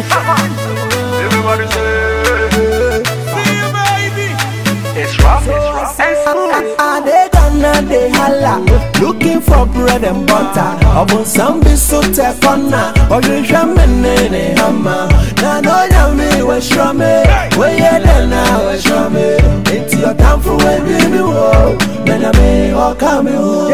Everybody say, see you, baby. It's rough, it's rough. And they gonna they holla Looking for bread and butter. Obun some be so tefona Oju shame ne hama Na no yami we shrame We ye dena we shrame Into your time for when we me wo Mena me o kami wo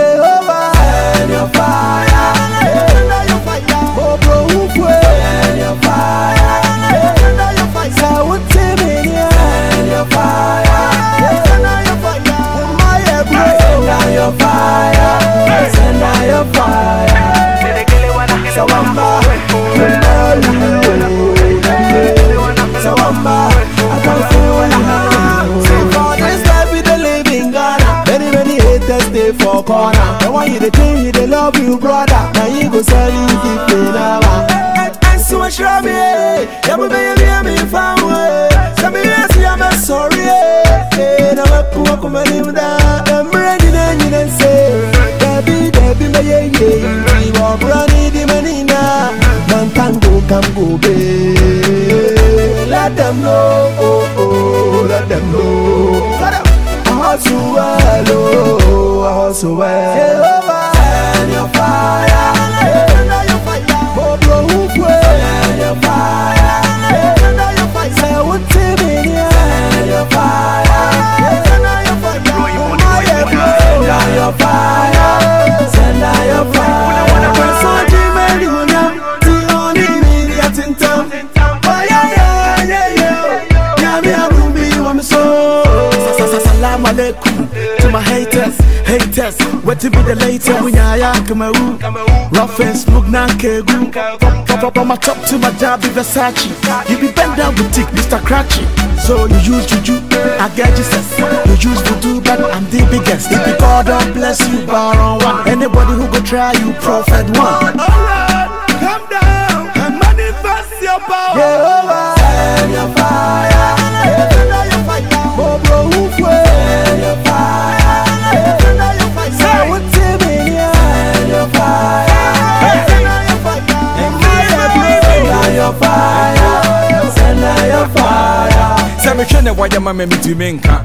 your corner. And when you the thing, you the love you, brother. Now you go sell you the pain now. I see what you're me. Yeah, but baby, I'm in fun way. Some of I'm sorry. Now I come up with him down. I'm ready now, you didn't say. Debbie, Debbie, my yeah, yeah. You are running the money now. Man can go, can go, babe. Let them know. Oh, to my haters, haters. What to be the later? When I Kamaru, rough and smooth na kegu. up on my top to my job, be Versace. You be bent down with tick, Mr. Cratchy. So you use juju, I get Jesus. You use voodoo, but I'm the biggest. If you God don't bless you, bar on one. Anybody who go try you, prophet one. Alright, calm down and manifest your power. Jehovah, oh, mehwɛ ne wayɛ ma ma metumi nka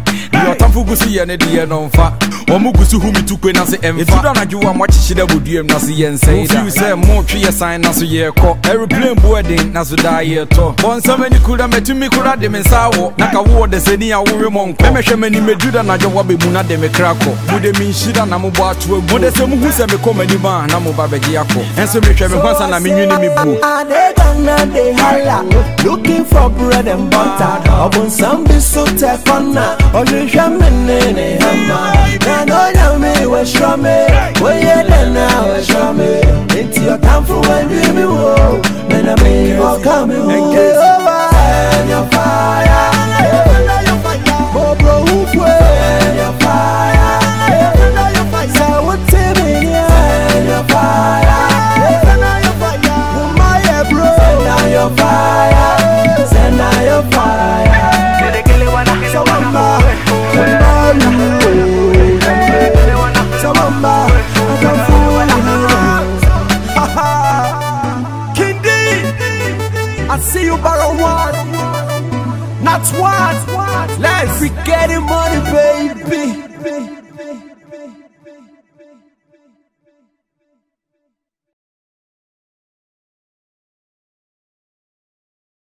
ɔtamfo gu so yɛ ne deɛ no mfa. Ɔmo gu so hu me tukwe na se ɛmfa. Anadwo a moakyekye da boduam na so yɛnsɛe da. Sɛ motwe yɛ san na so yɛrekɔ aeroplane boaden na so daa yɛtɔ bɔnsɛm ani kura matumi kora de me nsa wɔ na ka wowɔ dasani a wowe mɔ nkɔ. Mɛmɛhwɛ m'ani mɛdu da anadwo woabɛmu na de me kra kɔ. Mode menhyira na mobɔ ato agu. Mode sɛ muhu sɛ mekɔ m'anim a na moba bɛgye akɔ. Ɛnso mehwɛ me hwansa na menwene me buo Looking for bread and butter. Obun some be so tefona Oju shame ne hama Na no yami we zero one, not one. Let's be getting money, baby.